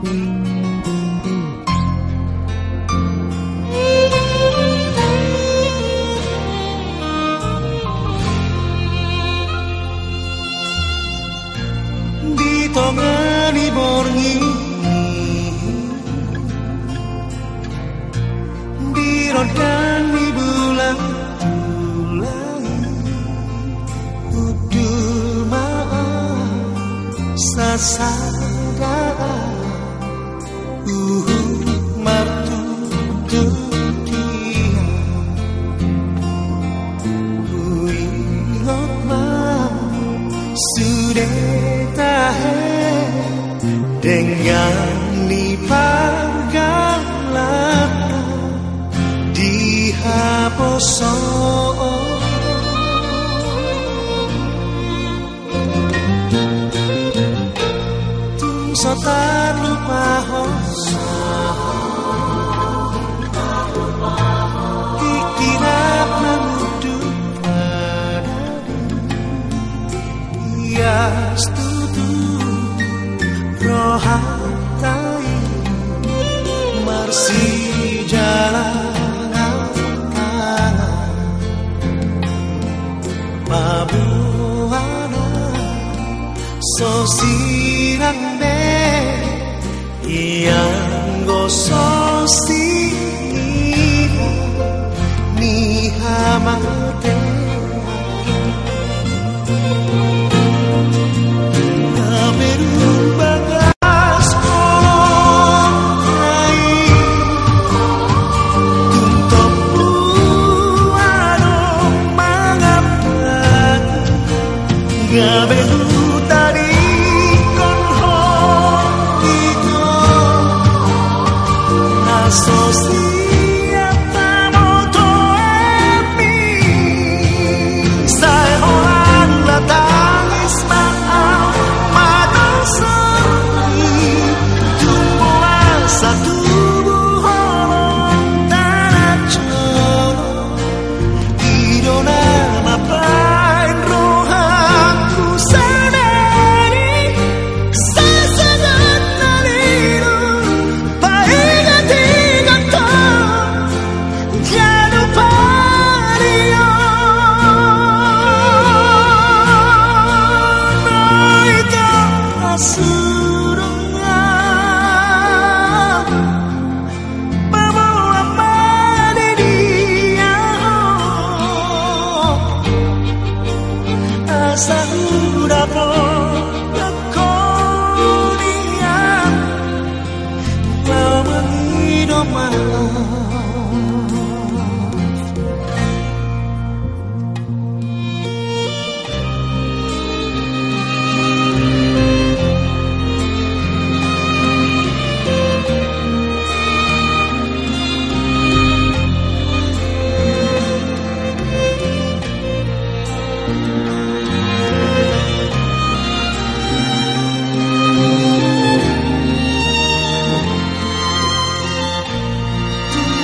Di tongani borngi dironkan di bulan bulan kudu maaf sasar. Sudah tahe dengan nipagalan dihaposo so tak lupa Pikiran Rohatai Marsi jalan Pabuana Sosiran yang gososi ni hamate sabe coração.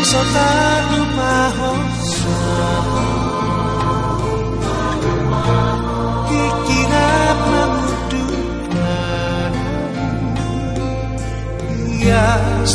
Soltar uma rosa Pikiran membutuhkan Bias